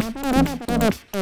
todos, todos, todos.